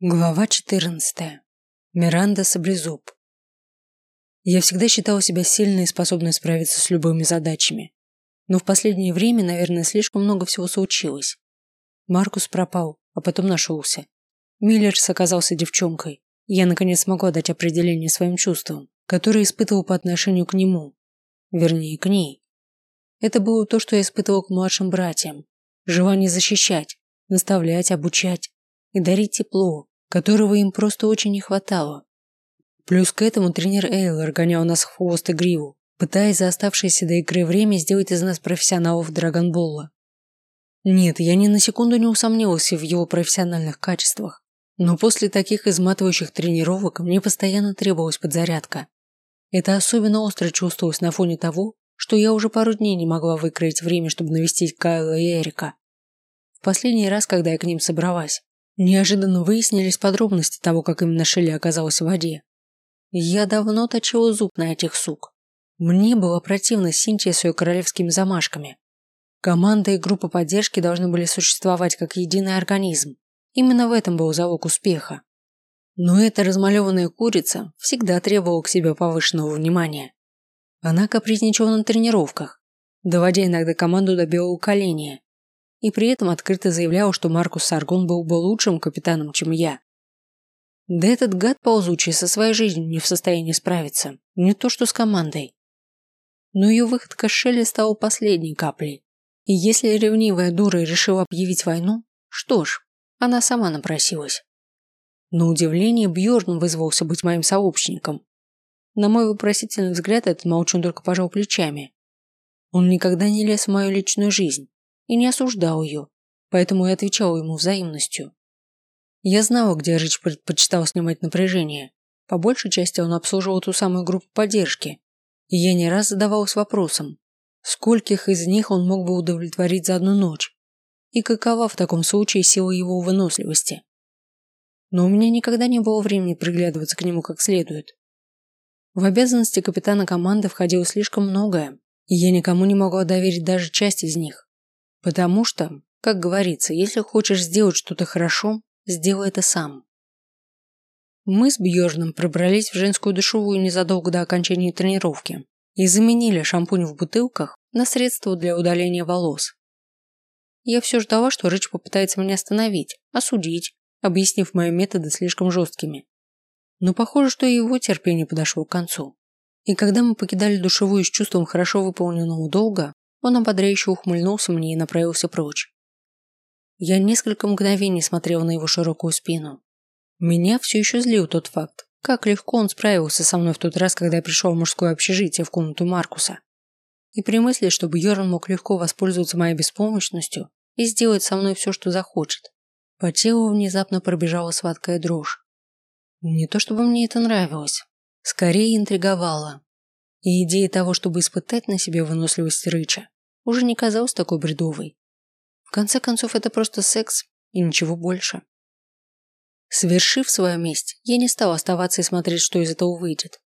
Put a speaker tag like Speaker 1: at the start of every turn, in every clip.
Speaker 1: Глава 14. Миранда Саблезуб. Я всегда считала себя сильной и способной справиться с любыми задачами. Но в последнее время, наверное, слишком много всего случилось. Маркус пропал, а потом нашелся. Миллерс оказался девчонкой, я наконец смогла дать определение своим чувствам, которые испытывал по отношению к нему. Вернее, к ней. Это было то, что я испытывал к младшим братьям. Желание защищать, наставлять, обучать и дарить тепло, которого им просто очень не хватало. Плюс к этому тренер Эйлор гонял нас хвост и гриву, пытаясь за оставшееся до игры время сделать из нас профессионалов Драгонбола. Нет, я ни на секунду не усомнился в его профессиональных качествах, но после таких изматывающих тренировок мне постоянно требовалась подзарядка. Это особенно остро чувствовалось на фоне того, что я уже пару дней не могла выкроить время, чтобы навестить Кайла и Эрика. В последний раз, когда я к ним собралась, Неожиданно выяснились подробности того, как именно Шелли оказалась в воде. Я давно точила зуб на этих сук. Мне было противно Синтия с ее королевскими замашками. Команда и группа поддержки должны были существовать как единый организм. Именно в этом был залог успеха. Но эта размалеванная курица всегда требовала к себе повышенного внимания. Она капризничала на тренировках, доводя иногда команду до белого коленя и при этом открыто заявлял, что Маркус Саргон был бы лучшим капитаном, чем я. Да этот гад ползучий со своей жизнью не в состоянии справиться, не то что с командой. Но ее выходка Шелли стала последней каплей. И если ревнивая дура решила объявить войну, что ж, она сама напросилась. На удивление Бьорн вызвался быть моим сообщником. На мой вопросительный взгляд этот молчун только пожал плечами. Он никогда не лез в мою личную жизнь, и не осуждал ее, поэтому и отвечал ему взаимностью. Я знала, где Рич предпочитал снимать напряжение. По большей части он обслуживал ту самую группу поддержки, и я не раз задавалась вопросом, скольких из них он мог бы удовлетворить за одну ночь, и какова в таком случае сила его выносливости. Но у меня никогда не было времени приглядываться к нему как следует. В обязанности капитана команды входило слишком многое, и я никому не могла доверить даже часть из них. Потому что, как говорится, если хочешь сделать что-то хорошо, сделай это сам. Мы с Бьёрном пробрались в женскую душевую незадолго до окончания тренировки и заменили шампунь в бутылках на средство для удаления волос. Я все ждала, что Рыч попытается меня остановить, осудить, объяснив мои методы слишком жесткими. Но похоже, что его терпение подошло к концу. И когда мы покидали душевую с чувством хорошо выполненного долга, он ободряюще ухмыльнулся мне и направился прочь. Я несколько мгновений смотрел на его широкую спину. Меня все еще злил тот факт, как легко он справился со мной в тот раз, когда я пришел в мужское общежитие в комнату Маркуса. И при мысли, чтобы Йорн мог легко воспользоваться моей беспомощностью и сделать со мной все, что захочет, по телу внезапно пробежала сладкая дрожь. Не то чтобы мне это нравилось, скорее интриговало. И идея того, чтобы испытать на себе выносливость Рыча, уже не казалась такой бредовой. В конце концов, это просто секс и ничего больше. Совершив свою месть, я не стал оставаться и смотреть, что из этого выйдет.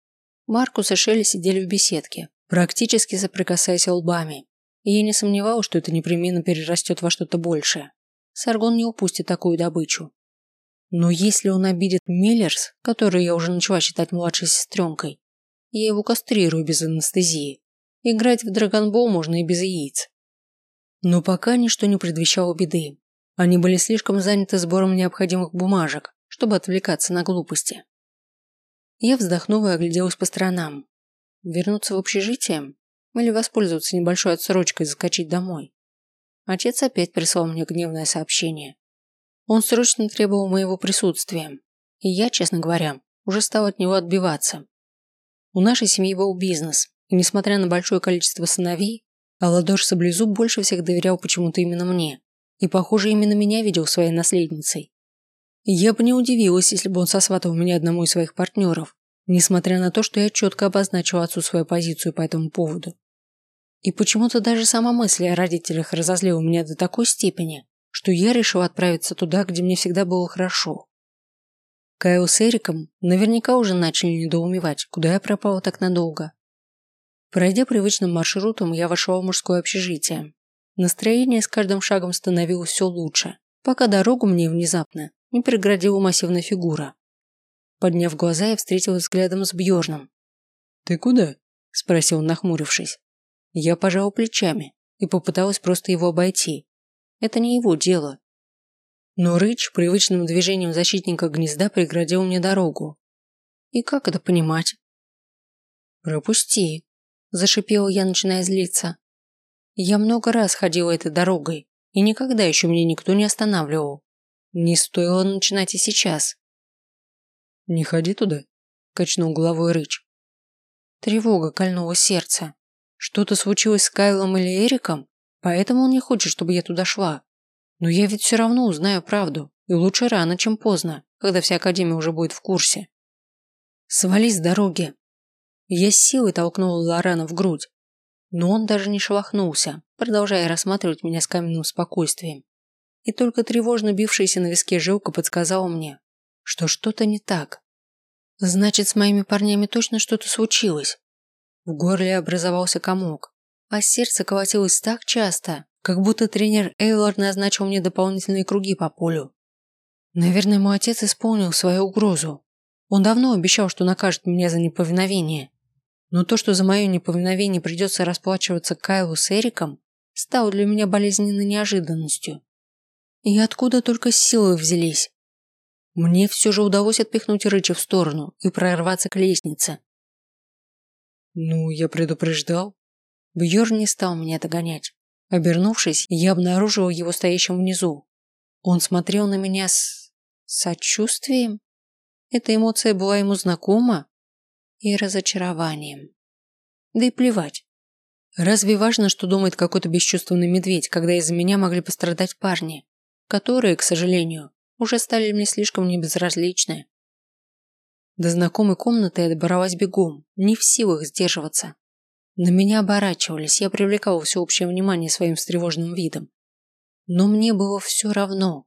Speaker 1: Маркус и Шелли сидели в беседке, практически соприкасаясь лбами, и я не сомневался, что это непременно перерастет во что-то большее. Саргон не упустит такую добычу. Но если он обидит Миллерс, которую я уже начала считать младшей сестренкой, я его кастрирую без анестезии. Играть в драгонбол можно и без яиц. Но пока ничто не предвещало беды. Они были слишком заняты сбором необходимых бумажек, чтобы отвлекаться на глупости. Я вздохнула и огляделась по сторонам. Вернуться в общежитие? Или воспользоваться небольшой отсрочкой и заскочить домой? Отец опять прислал мне гневное сообщение. Он срочно требовал моего присутствия. И я, честно говоря, уже стал от него отбиваться. У нашей семьи был бизнес, и несмотря на большое количество сыновей, Аладош Саблезуб больше всех доверял почему-то именно мне. И, похоже, именно меня видел своей наследницей. Я бы не удивилась, если бы он сосватал меня одному из своих партнеров, несмотря на то, что я четко обозначила отцу свою позицию по этому поводу. И почему-то даже сама мысль о родителях разозлила меня до такой степени, что я решила отправиться туда, где мне всегда было хорошо. Кайл с Эриком наверняка уже начали недоумевать, куда я пропала так надолго. Пройдя привычным маршрутом, я вошла в мужское общежитие. Настроение с каждым шагом становилось все лучше, пока дорогу мне внезапно не преградила массивная фигура. Подняв глаза, я встретилась взглядом с Бьорном. «Ты куда?» – спросил он, нахмурившись. Я пожала плечами и попыталась просто его обойти. Это не его дело. Но Рыч привычным движением защитника гнезда преградил мне дорогу. И как это понимать? «Пропусти», – зашипела я, начиная злиться. Я много раз ходила этой дорогой, и никогда еще меня никто не останавливал. Не стоило начинать и сейчас. «Не ходи туда», – качнул головой Рыч. Тревога кольнула сердце. Что-то случилось с Кайлом или Эриком, поэтому он не хочет, чтобы я туда шла. Но я ведь все равно узнаю правду, и лучше рано, чем поздно, когда вся Академия уже будет в курсе. Свались с дороги. Я с силой толкнула Лорана в грудь, но он даже не шелохнулся, продолжая рассматривать меня с каменным спокойствием. И только тревожно бившаяся на виске жилка подсказала мне, что что-то не так. Значит, с моими парнями точно что-то случилось. В горле образовался комок, а сердце колотилось так часто, как будто тренер Эйлор назначил мне дополнительные круги по полю. Наверное, мой отец исполнил свою угрозу. Он давно обещал, что накажет меня за неповиновение. Но то, что за мое неповиновение придется расплачиваться Кайлу с Эриком, стало для меня болезненной неожиданностью. И откуда только силы взялись? Мне все же удалось отпихнуть Рыча в сторону и прорваться к лестнице. Ну, я предупреждал. Бьерн не стал меня догонять. Обернувшись, я обнаружил его стоящим внизу. Он смотрел на меня с... сочувствием? Эта эмоция была ему знакома? и разочарованием. Да и плевать. Разве важно, что думает какой-то бесчувственный медведь, когда из-за меня могли пострадать парни, которые, к сожалению, уже стали мне слишком небезразличны? До знакомой комнаты я добралась бегом, не в силах сдерживаться. На меня оборачивались, я привлекала всеобщее внимание своим встревоженным видом. Но мне было все равно.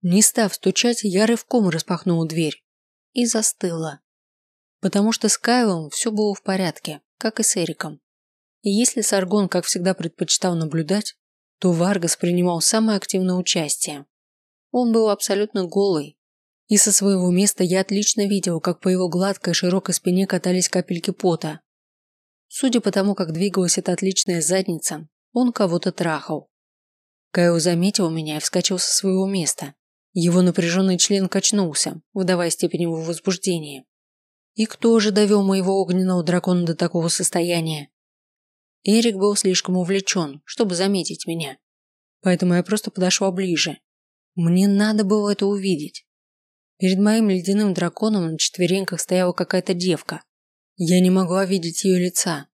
Speaker 1: Не став стучать, я рывком распахнула дверь и застыла потому что с Кайлом все было в порядке, как и с Эриком. И если Саргон, как всегда, предпочитал наблюдать, то Варгас принимал самое активное участие. Он был абсолютно голый, и со своего места я отлично видел, как по его гладкой широкой спине катались капельки пота. Судя по тому, как двигалась эта отличная задница, он кого-то трахал. Кайл заметил меня и вскочил со своего места. Его напряженный член качнулся, выдавая степень его возбуждения. И кто же довел моего огненного дракона до такого состояния? Эрик был слишком увлечен, чтобы заметить меня. Поэтому я просто подошла ближе. Мне надо было это увидеть. Перед моим ледяным драконом на четвереньках стояла какая-то девка. Я не могла видеть ее лица,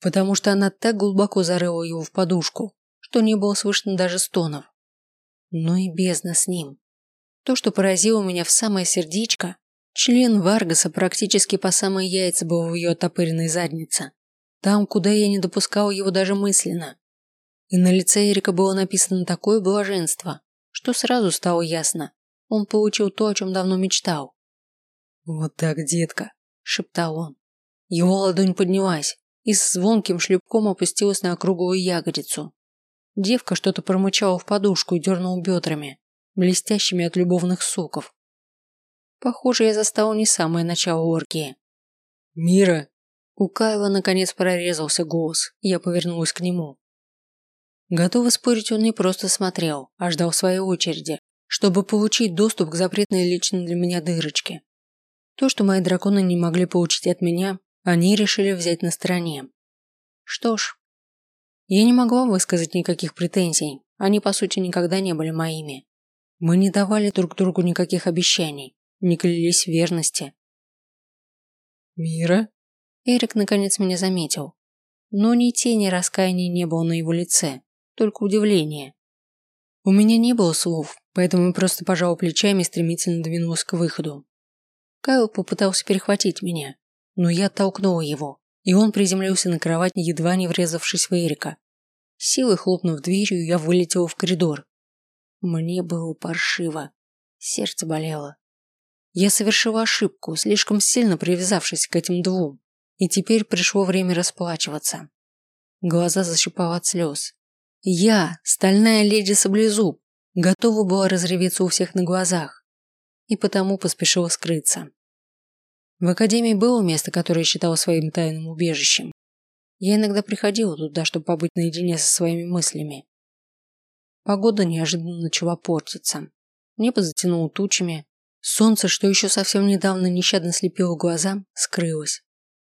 Speaker 1: потому что она так глубоко зарыла его в подушку, что не было слышно даже стонов. Но и бездна с ним. То, что поразило меня в самое сердечко, Член Варгаса практически по самые яйца был в ее отопыренной заднице. Там, куда я не допускал его даже мысленно. И на лице Эрика было написано такое блаженство, что сразу стало ясно. Он получил то, о чем давно мечтал. «Вот так, детка», – шептал он. Его ладонь поднялась и с звонким шлепком опустилась на округлую ягодицу. Девка что-то промычала в подушку и дернула бедрами, блестящими от любовных соков. Похоже, я застал не самое начало оргии. «Мира!» У Кайла наконец прорезался голос, и я повернулась к нему. Готовы спорить, он не просто смотрел, а ждал своей очереди, чтобы получить доступ к запретной лично для меня дырочке. То, что мои драконы не могли получить от меня, они решили взять на стороне. Что ж, я не могла высказать никаких претензий, они по сути никогда не были моими. Мы не давали друг другу никаких обещаний, не клялись в верности. «Мира?» Эрик наконец меня заметил. Но ни тени раскаяния не было на его лице, только удивление. У меня не было слов, поэтому я просто пожал плечами и стремительно двинулась к выходу. Кайл попытался перехватить меня, но я оттолкнула его, и он приземлился на кровать, едва не врезавшись в Эрика. Силой хлопнув дверью, я вылетела в коридор. Мне было паршиво. Сердце болело. Я совершила ошибку, слишком сильно привязавшись к этим двум, и теперь пришло время расплачиваться. Глаза защипало от слез. Я, стальная леди Саблезуб, Готова была разреветься у всех на глазах, и потому поспешила скрыться. В академии было место, которое я своим тайным убежищем. Я иногда приходила туда, чтобы побыть наедине со своими мыслями. Погода неожиданно начала портиться. Небо затянуло тучами. Солнце, что еще совсем недавно нещадно слепило глаза, скрылось.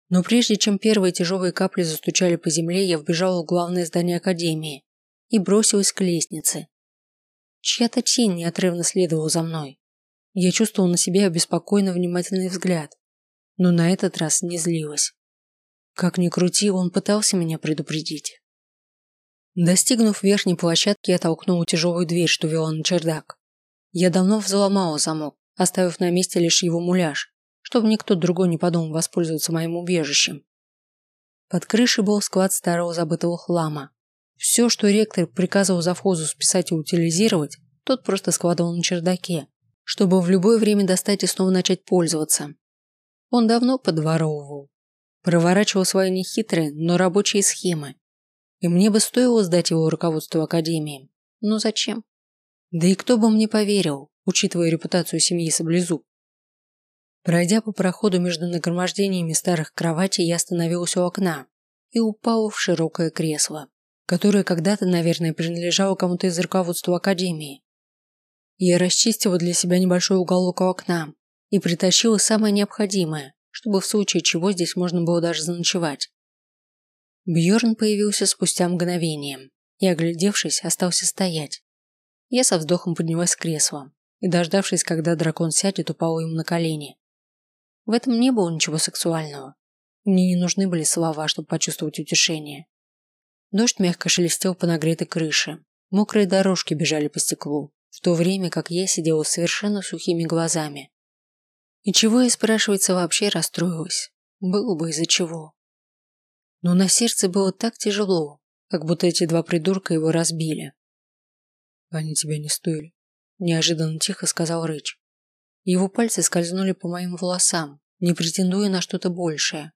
Speaker 1: Но прежде чем первые тяжелые капли застучали по земле, я вбежала в главное здание Академии и бросилась к лестнице. Чья-то тень неотрывно следовала за мной. Я чувствовала на себе обеспокоенно внимательный взгляд, но на этот раз не злилась. Как ни крути, он пытался меня предупредить. Достигнув верхней площадки, я толкнула тяжелую дверь, что вела на чердак. Я давно взломала замок, оставив на месте лишь его муляж, чтобы никто другой не подумал воспользоваться моим убежищем. Под крышей был склад старого забытого хлама. Все, что ректор приказывал завхозу списать и утилизировать, тот просто складывал на чердаке, чтобы в любое время достать и снова начать пользоваться. Он давно подворовывал, проворачивал свои нехитрые, но рабочие схемы. И мне бы стоило сдать его руководству Академии. Но зачем? Да и кто бы мне поверил, учитывая репутацию семьи Саблезуб. Пройдя по проходу между нагромождениями старых кроватей, я остановилась у окна и упала в широкое кресло, которое когда-то, наверное, принадлежало кому-то из руководства Академии. Я расчистила для себя небольшой уголок у окна и притащила самое необходимое, чтобы в случае чего здесь можно было даже заночевать. Бьорн появился спустя мгновение и, оглядевшись, остался стоять. Я со вздохом поднялась с кресла и, дождавшись, когда дракон сядет, упала ему на колени. В этом не было ничего сексуального. Мне не нужны были слова, чтобы почувствовать утешение. Дождь мягко шелестел по нагретой крыше. Мокрые дорожки бежали по стеклу, в то время как я сидела с совершенно сухими глазами. И чего я, спрашивается, вообще расстроилась? Было бы из-за чего. Но на сердце было так тяжело, как будто эти два придурка его разбили. Они тебя не стоили, неожиданно тихо сказал Рыч. Его пальцы скользнули по моим волосам, не претендуя на что-то большее.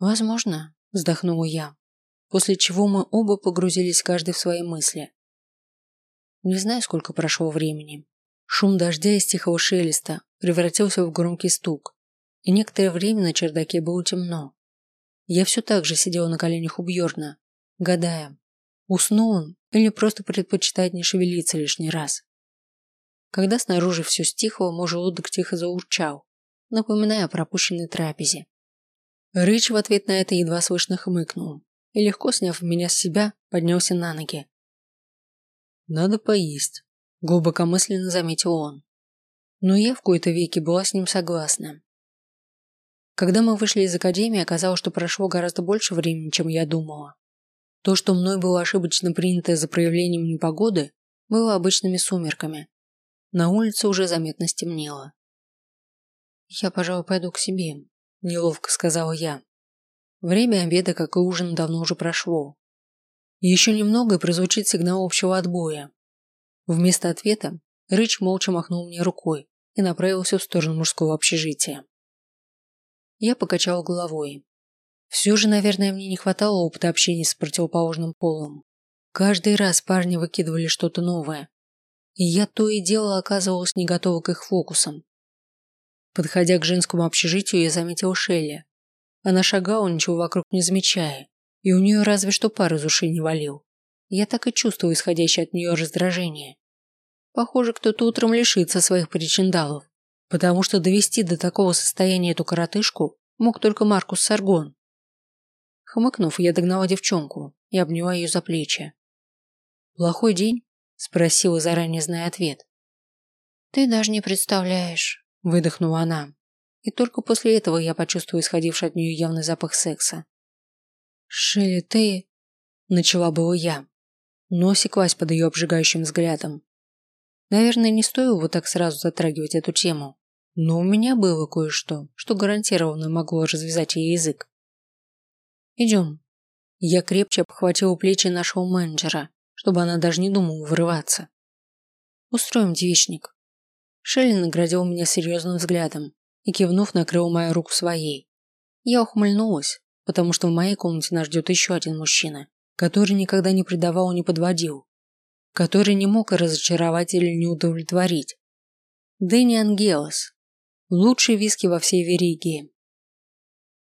Speaker 1: Возможно, вздохнула я, после чего мы оба погрузились каждый в свои мысли. Не знаю, сколько прошло времени. Шум дождя из тихого шелеста превратился в громкий стук, и некоторое время на чердаке было темно. Я все так же сидела на коленях у Бьорна, гадая, уснул он или просто предпочитает не шевелиться лишний раз. Когда снаружи все стихло, мой желудок тихо заурчал, напоминая о пропущенной трапезе. Рыч в ответ на это едва слышно хмыкнул и, легко сняв меня с себя, поднялся на ноги. «Надо поесть», – глубокомысленно заметил он. Но я в кои-то веки была с ним согласна. Когда мы вышли из академии, оказалось, что прошло гораздо больше времени, чем я думала. То, что мной было ошибочно принято за проявлением непогоды, было обычными сумерками, на улице уже заметно стемнело. «Я, пожалуй, пойду к себе», – неловко сказала я. Время обеда, как и ужин, давно уже прошло. Еще немного и прозвучит сигнал общего отбоя. Вместо ответа Рыч молча махнул мне рукой и направился в сторону мужского общежития. Я покачал головой. Все же, наверное, мне не хватало опыта общения с противоположным полом. Каждый раз парни выкидывали что-то новое, и я то и дело оказывалась не готова к их фокусам. Подходя к женскому общежитию, я заметила Шелли. Она шагала, ничего вокруг не замечая, и у нее разве что пар из ушей не валил. Я так и чувствую исходящее от нее раздражение. Похоже, кто-то утром лишится своих причиндалов, потому что довести до такого состояния эту коротышку мог только Маркус Саргон. Хмыкнув, я догнала девчонку и обняла ее за плечи. «Плохой день?» Спросила, заранее зная ответ. «Ты даже не представляешь», – выдохнула она. И только после этого я почувствовала исходивший от нее явный запах секса. «Шелли, ты...» – начала было я, но осеклась под ее обжигающим взглядом. Наверное, не стоило вот так сразу затрагивать эту тему, но у меня было кое-что, что гарантированно могло развязать ей язык. «Идем». Я крепче обхватила плечи нашего менеджера чтобы она даже не думала вырываться. Устроим девичник. Шелли наградил меня серьезным взглядом и, кивнув, накрыл мою руку своей. Я ухмыльнулась, потому что в моей комнате нас ждет еще один мужчина, который никогда не предавал и не подводил. Который не мог разочаровать или не удовлетворить. Дэнни Ангелос. Лучший виски во всей Веригии.